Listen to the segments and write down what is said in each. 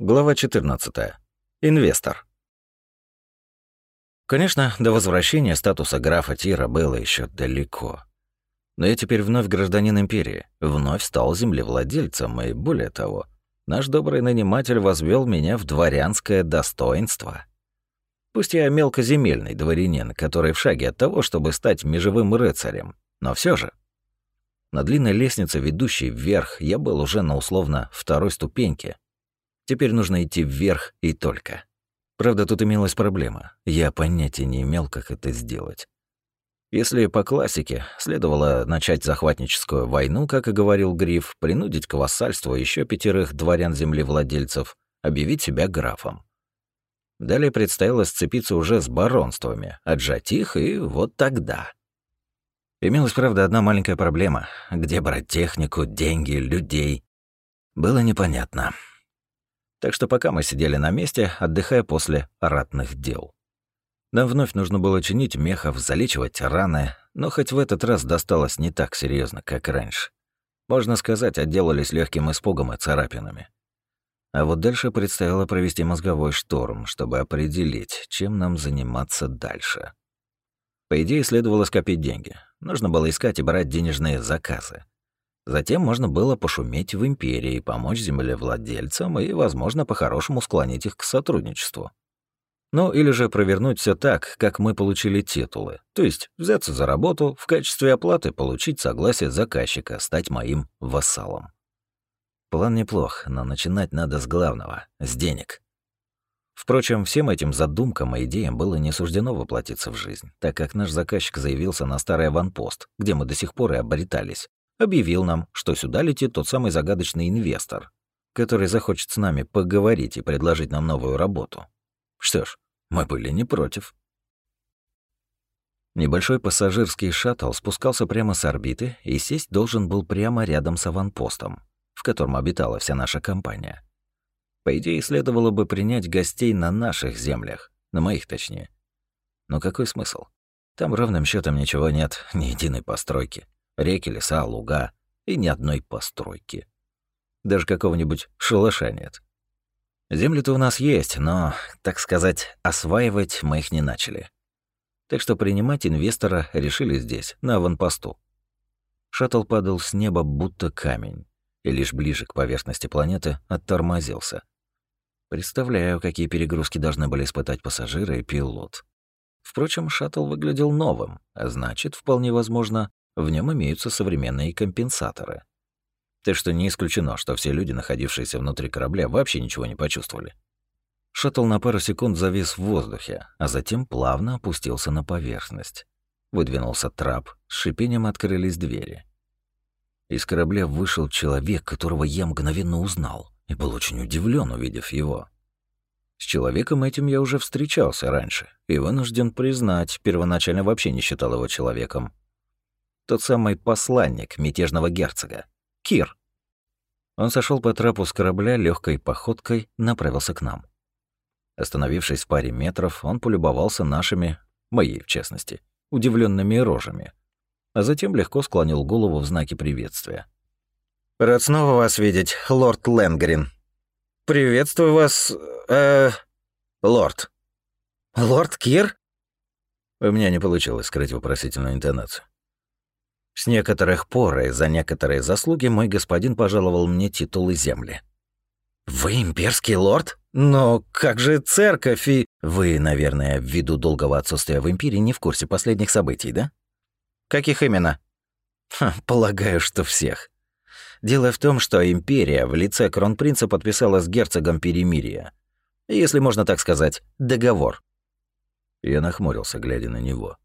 Глава 14. Инвестор. Конечно, до возвращения статуса графа Тира было еще далеко. Но я теперь вновь гражданин империи, вновь стал землевладельцем, и более того, наш добрый наниматель возвел меня в дворянское достоинство. Пусть я мелкоземельный дворянин, который в шаге от того, чтобы стать межевым рыцарем, но все же. На длинной лестнице, ведущей вверх, я был уже на условно второй ступеньке, Теперь нужно идти вверх и только. Правда, тут имелась проблема. Я понятия не имел, как это сделать. Если по классике следовало начать захватническую войну, как и говорил Гриф, принудить к вассальству еще пятерых дворян-землевладельцев, объявить себя графом. Далее предстояло сцепиться уже с баронствами, отжать их, и вот тогда. Имелась, правда, одна маленькая проблема. Где брать технику, деньги, людей? Было непонятно. Так что пока мы сидели на месте, отдыхая после ратных дел. Нам вновь нужно было чинить мехов, залечивать раны, но хоть в этот раз досталось не так серьезно, как раньше. Можно сказать, отделались легким испугом и царапинами. А вот дальше предстояло провести мозговой шторм, чтобы определить, чем нам заниматься дальше. По идее, следовало скопить деньги. Нужно было искать и брать денежные заказы. Затем можно было пошуметь в империи, помочь землевладельцам и, возможно, по-хорошему склонить их к сотрудничеству. Ну, или же провернуть все так, как мы получили титулы. То есть взяться за работу, в качестве оплаты получить согласие заказчика, стать моим вассалом. План неплох, но начинать надо с главного — с денег. Впрочем, всем этим задумкам и идеям было не суждено воплотиться в жизнь, так как наш заказчик заявился на старый аванпост, где мы до сих пор и обретались, объявил нам, что сюда летит тот самый загадочный инвестор, который захочет с нами поговорить и предложить нам новую работу. Что ж, мы были не против. Небольшой пассажирский шаттл спускался прямо с орбиты и сесть должен был прямо рядом с аванпостом, в котором обитала вся наша компания. По идее, следовало бы принять гостей на наших землях, на моих точнее. Но какой смысл? Там ровным счетом ничего нет, ни единой постройки. Реки, леса, луга и ни одной постройки. Даже какого-нибудь шалаша нет. Земли-то у нас есть, но, так сказать, осваивать мы их не начали. Так что принимать инвестора решили здесь, на аванпосту. Шаттл падал с неба будто камень, и лишь ближе к поверхности планеты оттормозился. Представляю, какие перегрузки должны были испытать пассажиры и пилот. Впрочем, шаттл выглядел новым, а значит, вполне возможно, в нем имеются современные компенсаторы. Так что не исключено, что все люди, находившиеся внутри корабля, вообще ничего не почувствовали. Шаттл на пару секунд завис в воздухе, а затем плавно опустился на поверхность. Выдвинулся трап, с шипением открылись двери. Из корабля вышел человек, которого я мгновенно узнал, и был очень удивлен, увидев его. С человеком этим я уже встречался раньше, и вынужден признать, первоначально вообще не считал его человеком. Тот самый посланник мятежного герцога. Кир. Он сошел по трапу с корабля легкой походкой, направился к нам. Остановившись в паре метров, он полюбовался нашими, моей в частности, удивленными рожами, а затем легко склонил голову в знаке приветствия. «Рад снова вас видеть, лорд Ленгрин. Приветствую вас, э, лорд». «Лорд Кир?» У меня не получилось скрыть вопросительную интонацию. С некоторых пор и за некоторые заслуги мой господин пожаловал мне титулы земли. «Вы имперский лорд? Но как же церковь и...» «Вы, наверное, ввиду долгого отсутствия в империи не в курсе последних событий, да?» «Каких именно?» Ха, «Полагаю, что всех. Дело в том, что империя в лице кронпринца подписала с герцогом перемирие. Если можно так сказать, договор». Я нахмурился, глядя на него.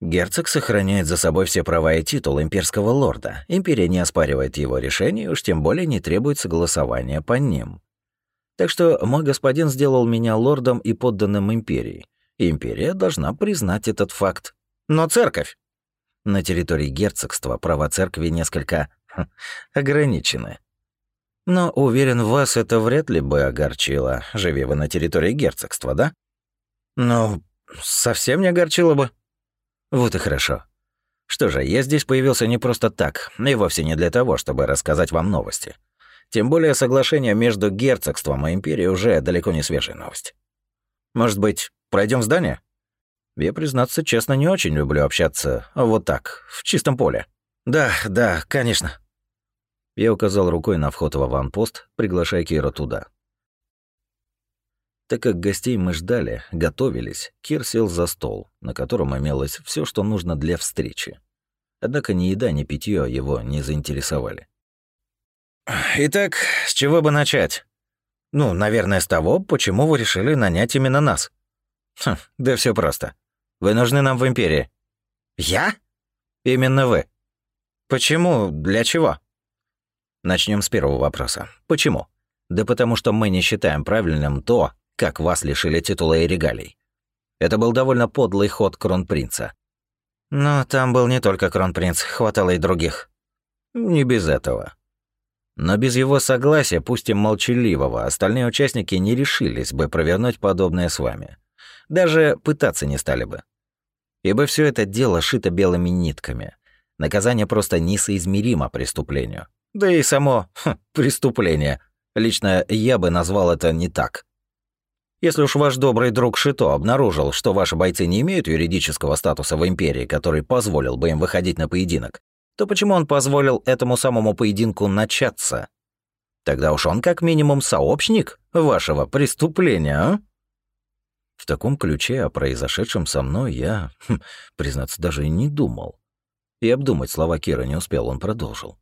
Герцог сохраняет за собой все права и титул имперского лорда. Империя не оспаривает его решение, уж тем более не требует согласования по ним. Так что мой господин сделал меня лордом и подданным империи. Империя должна признать этот факт. Но церковь! На территории герцогства права церкви несколько хм, ограничены. Но, уверен, вас это вряд ли бы огорчило, живи вы на территории герцогства, да? Ну, совсем не огорчило бы. Вот и хорошо. Что же, я здесь появился не просто так, и вовсе не для того, чтобы рассказать вам новости. Тем более соглашение между герцогством и империей уже далеко не свежая новость. Может быть, пройдем в здание? Я, признаться честно, не очень люблю общаться вот так, в чистом поле. Да, да, конечно. Я указал рукой на вход в аванпост, приглашая Кира туда. Так как гостей мы ждали, готовились, Кир сел за стол, на котором имелось все, что нужно для встречи. Однако ни еда, ни питье его не заинтересовали. «Итак, с чего бы начать?» «Ну, наверное, с того, почему вы решили нанять именно нас». «Хм, да все просто. Вы нужны нам в Империи». «Я?» «Именно вы». «Почему? Для чего?» Начнем с первого вопроса. Почему? Да потому что мы не считаем правильным то, как вас лишили титула и регалий. Это был довольно подлый ход кронпринца. Но там был не только кронпринц, хватало и других. Не без этого. Но без его согласия, пусть и молчаливого, остальные участники не решились бы провернуть подобное с вами. Даже пытаться не стали бы. Ибо все это дело шито белыми нитками. Наказание просто несоизмеримо преступлению. Да и само хм, преступление. Лично я бы назвал это не так. Если уж ваш добрый друг Шито обнаружил, что ваши бойцы не имеют юридического статуса в Империи, который позволил бы им выходить на поединок, то почему он позволил этому самому поединку начаться? Тогда уж он как минимум сообщник вашего преступления, а? В таком ключе о произошедшем со мной я, хм, признаться, даже и не думал. И обдумать слова Кира не успел, он продолжил.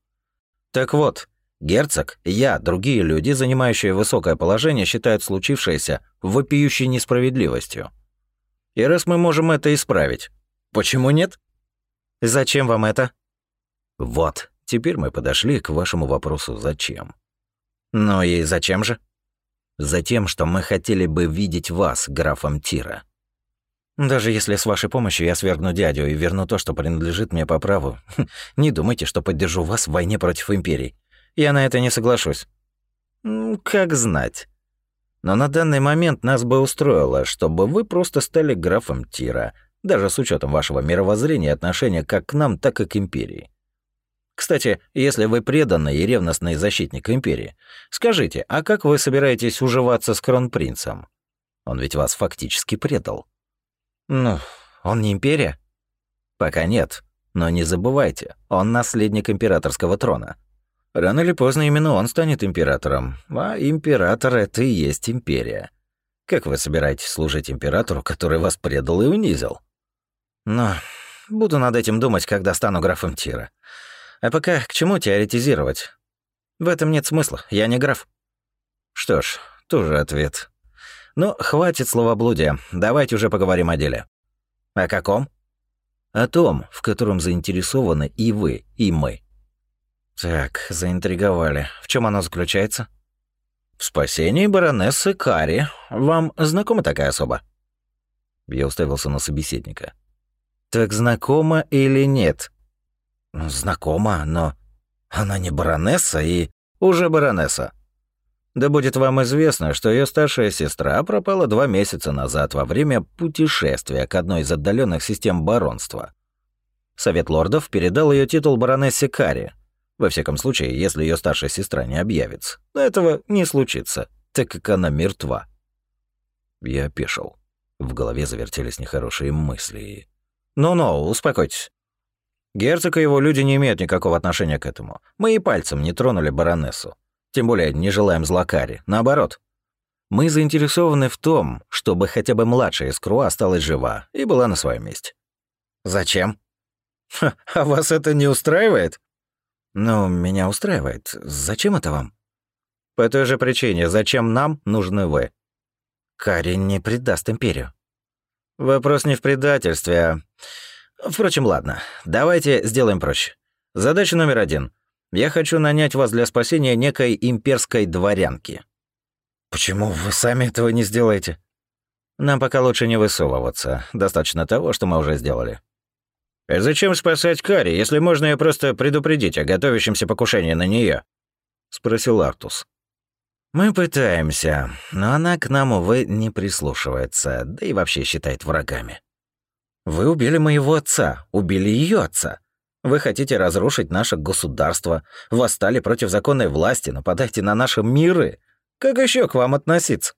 Так вот, Герцог, я, другие люди, занимающие высокое положение, считают случившееся вопиющей несправедливостью. И раз мы можем это исправить, почему нет? Зачем вам это? Вот, теперь мы подошли к вашему вопросу «зачем?». Ну и зачем же? Затем, что мы хотели бы видеть вас, графом Тира. Даже если с вашей помощью я свергну дядю и верну то, что принадлежит мне по праву, не думайте, что поддержу вас в войне против Империи. Я на это не соглашусь. Как знать. Но на данный момент нас бы устроило, чтобы вы просто стали графом Тира, даже с учетом вашего мировоззрения и отношения как к нам, так и к Империи. Кстати, если вы преданный и ревностный защитник Империи, скажите, а как вы собираетесь уживаться с Кронпринцем? Он ведь вас фактически предал. Ну, он не Империя? Пока нет, но не забывайте, он наследник императорского трона. Рано или поздно именно он станет императором, а император — это и есть империя. Как вы собираетесь служить императору, который вас предал и унизил? Но буду над этим думать, когда стану графом Тира. А пока к чему теоретизировать? В этом нет смысла, я не граф. Что ж, тоже ответ. Ну, хватит словоблудия, давайте уже поговорим о деле. О каком? О том, в котором заинтересованы и вы, и мы. Так, заинтриговали. В чем оно заключается? В спасении баронессы Кари. Вам знакома такая особа? Я уставился на собеседника. Так знакома или нет? Ну, знакома, но она не баронесса и уже баронесса. Да будет вам известно, что ее старшая сестра пропала два месяца назад во время путешествия к одной из отдаленных систем баронства. Совет лордов передал ее титул баронессе Кари, во всяком случае, если ее старшая сестра не объявится. Но этого не случится, так как она мертва. Я опешил. В голове завертелись нехорошие мысли. «Ну-ну, успокойтесь. Герцог и его люди не имеют никакого отношения к этому. Мы и пальцем не тронули баронессу. Тем более не желаем злакари. Наоборот. Мы заинтересованы в том, чтобы хотя бы младшая из Кру осталась жива и была на своем месте. Зачем? А вас это не устраивает? «Ну, меня устраивает. Зачем это вам?» «По той же причине, зачем нам нужны вы?» «Карри не предаст Империю». «Вопрос не в предательстве, а...» «Впрочем, ладно. Давайте сделаем проще. Задача номер один. Я хочу нанять вас для спасения некой имперской дворянки». «Почему вы сами этого не сделаете?» «Нам пока лучше не высовываться. Достаточно того, что мы уже сделали. Зачем спасать Кари, если можно ее просто предупредить о готовящемся покушении на нее? спросил Артус. Мы пытаемся, но она к нам, увы, не прислушивается, да и вообще считает врагами. Вы убили моего отца, убили ее отца. Вы хотите разрушить наше государство, восстали против законной власти, нападаете на наши миры. Как еще к вам относиться?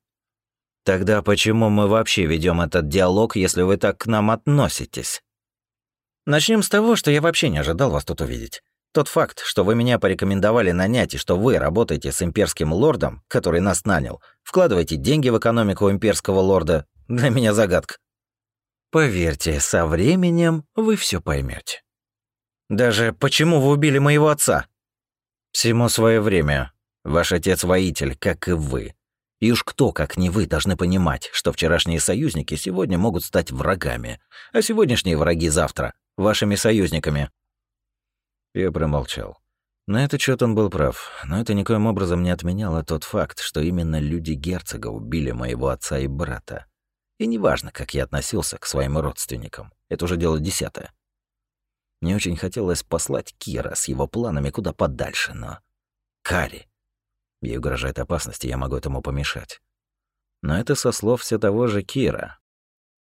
Тогда почему мы вообще ведем этот диалог, если вы так к нам относитесь? Начнем с того, что я вообще не ожидал вас тут увидеть. Тот факт, что вы меня порекомендовали нанять и что вы работаете с имперским лордом, который нас нанял, вкладываете деньги в экономику имперского лорда, для меня загадка. Поверьте, со временем вы все поймете. Даже почему вы убили моего отца? Всему свое время. Ваш отец воитель, как и вы. И уж кто, как не вы, должны понимать, что вчерашние союзники сегодня могут стать врагами, а сегодняшние враги завтра — вашими союзниками. Я промолчал. На этот счет он был прав, но это никоим образом не отменяло тот факт, что именно люди герцога убили моего отца и брата. И неважно, как я относился к своим родственникам, это уже дело десятое. Мне очень хотелось послать Кира с его планами куда подальше, но... Кари. Ей угрожает опасность, и я могу этому помешать. Но это со слов все того же Кира.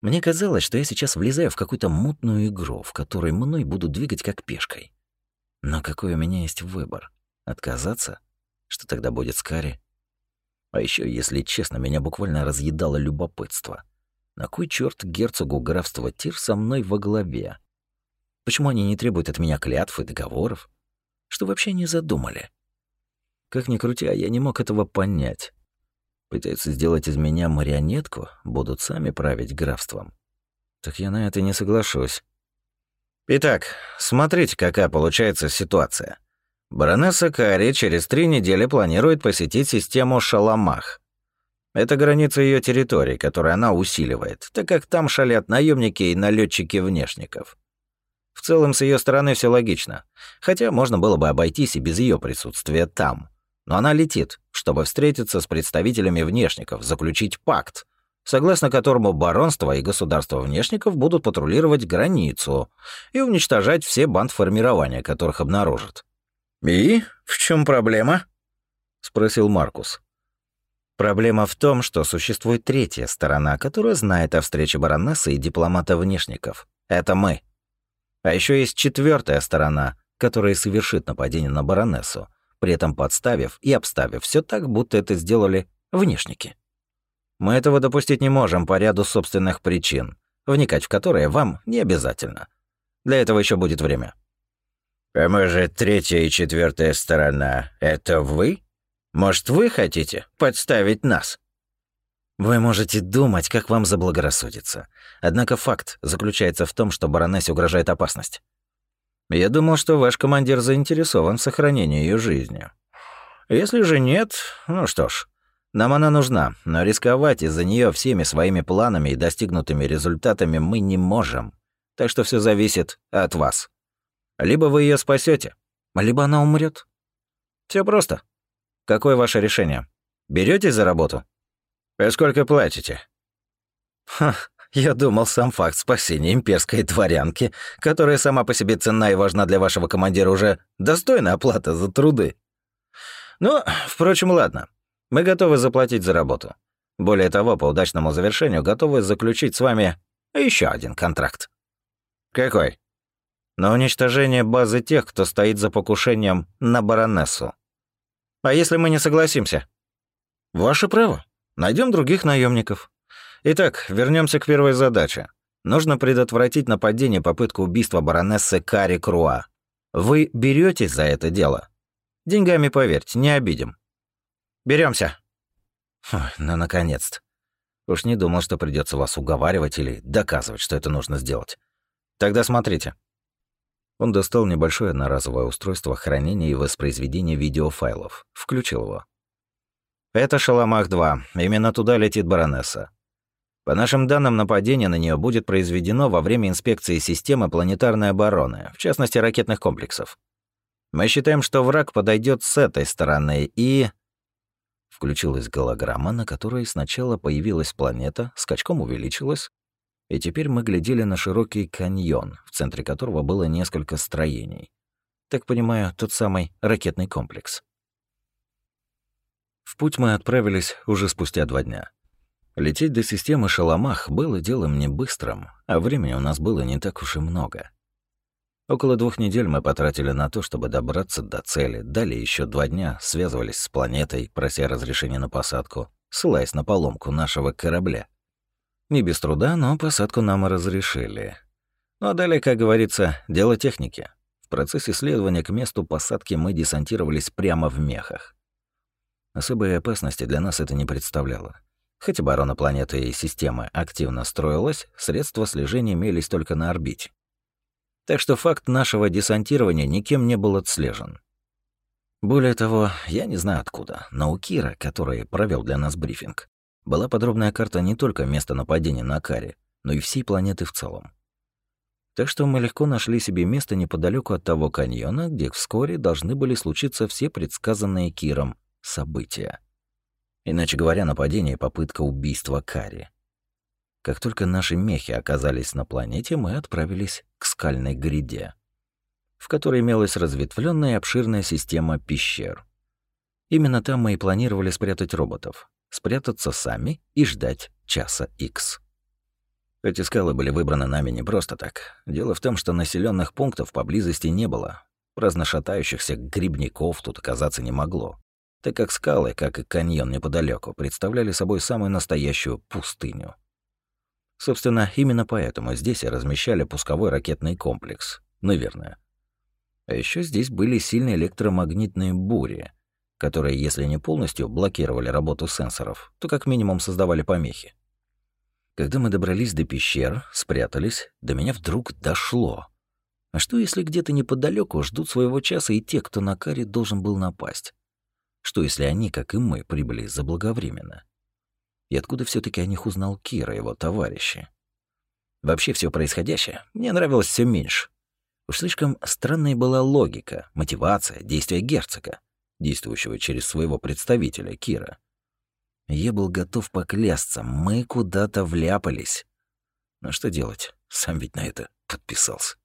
Мне казалось, что я сейчас влезаю в какую-то мутную игру, в которой мной будут двигать как пешкой. Но какой у меня есть выбор? Отказаться? Что тогда будет с Кари? А еще, если честно, меня буквально разъедало любопытство. На кой черт герцогу графства Тир со мной во главе? Почему они не требуют от меня клятв и договоров? Что вообще не задумали? Как ни крути, а я не мог этого понять. Пытаются сделать из меня марионетку, будут сами править графством. Так я на это не соглашусь. Итак, смотрите, какая получается ситуация. Баронесса Кари через три недели планирует посетить систему Шаламах. Это граница ее территории, которую она усиливает, так как там шалят наемники и налетчики внешников. В целом, с ее стороны все логично, хотя можно было бы обойтись и без ее присутствия там. Но она летит, чтобы встретиться с представителями внешников, заключить пакт, согласно которому баронство и государство внешников будут патрулировать границу и уничтожать все бандформирования, которых обнаружат. «И в чем проблема?» — спросил Маркус. Проблема в том, что существует третья сторона, которая знает о встрече баронессы и дипломата внешников. Это мы. А еще есть четвертая сторона, которая совершит нападение на баронессу, при этом подставив и обставив все так, будто это сделали внешники. Мы этого допустить не можем по ряду собственных причин, вникать в которые вам не обязательно. Для этого еще будет время. А может, третья и четвертая сторона — это вы? Может, вы хотите подставить нас? Вы можете думать, как вам заблагорассудится. Однако факт заключается в том, что баронессе угрожает опасность. Я думал, что ваш командир заинтересован в сохранении ее жизни. Если же нет, ну что ж, нам она нужна, но рисковать из-за нее всеми своими планами и достигнутыми результатами мы не можем. Так что все зависит от вас. Либо вы ее спасете, либо она умрет. Все просто. Какое ваше решение? Берете за работу? И сколько платите? Ха, я думал, сам факт спасения имперской дворянки, которая сама по себе ценна и важна для вашего командира, уже достойна оплата за труды. Ну, впрочем, ладно. Мы готовы заплатить за работу. Более того, по удачному завершению готовы заключить с вами еще один контракт. Какой? На уничтожение базы тех, кто стоит за покушением на баронессу. А если мы не согласимся? Ваше право. Найдем других наемников. Итак, вернемся к первой задаче. Нужно предотвратить нападение попытку убийства баронессы Кари Круа. Вы беретесь за это дело? Деньгами, поверьте, не обидим. Беремся. ну наконец-то. Уж не думал, что придется вас уговаривать или доказывать, что это нужно сделать. Тогда смотрите. Он достал небольшое одноразовое устройство хранения и воспроизведения видеофайлов. Включил его. Это Шаламах-2. Именно туда летит баронесса. По нашим данным, нападение на нее будет произведено во время инспекции системы планетарной обороны, в частности, ракетных комплексов. Мы считаем, что враг подойдет с этой стороны и... Включилась голограмма, на которой сначала появилась планета, скачком увеличилась, и теперь мы глядели на широкий каньон, в центре которого было несколько строений. Так понимаю, тот самый ракетный комплекс. В путь мы отправились уже спустя два дня. Лететь до системы Шаламах было делом не быстрым, а времени у нас было не так уж и много. Около двух недель мы потратили на то, чтобы добраться до цели. Далее еще два дня связывались с планетой, прося разрешения на посадку, ссылаясь на поломку нашего корабля. Не без труда, но посадку нам разрешили. Ну а далее, как говорится, дело техники. В процессе следования к месту посадки мы десантировались прямо в мехах. Особой опасности для нас это не представляло. Хоть оборона планеты и системы активно строилась, средства слежения имелись только на орбите. Так что факт нашего десантирования никем не был отслежен. Более того, я не знаю откуда, но у Кира, который провел для нас брифинг, была подробная карта не только места нападения на Каре, но и всей планеты в целом. Так что мы легко нашли себе место неподалеку от того каньона, где вскоре должны были случиться все предсказанные Киром события. Иначе говоря, нападение и попытка убийства Кари. Как только наши мехи оказались на планете, мы отправились к скальной гряде, в которой имелась разветвленная и обширная система пещер. Именно там мы и планировали спрятать роботов, спрятаться сами и ждать часа X. Эти скалы были выбраны нами не просто так. Дело в том, что населенных пунктов поблизости не было. Праздно шатающихся грибников тут оказаться не могло, так как скалы, как и каньон неподалеку, представляли собой самую настоящую пустыню. Собственно, именно поэтому здесь и размещали пусковой ракетный комплекс. Наверное. А еще здесь были сильные электромагнитные бури, которые, если не полностью блокировали работу сенсоров, то как минимум создавали помехи. Когда мы добрались до пещер, спрятались, до меня вдруг дошло. А что, если где-то неподалеку ждут своего часа и те, кто на каре должен был напасть? Что, если они, как и мы, прибыли заблаговременно? И откуда все таки о них узнал Кира и его товарищи? Вообще все происходящее мне нравилось все меньше. Уж слишком странной была логика, мотивация, действия герцога, действующего через своего представителя Кира. Я был готов поклясться, мы куда-то вляпались. Но что делать? Сам ведь на это подписался.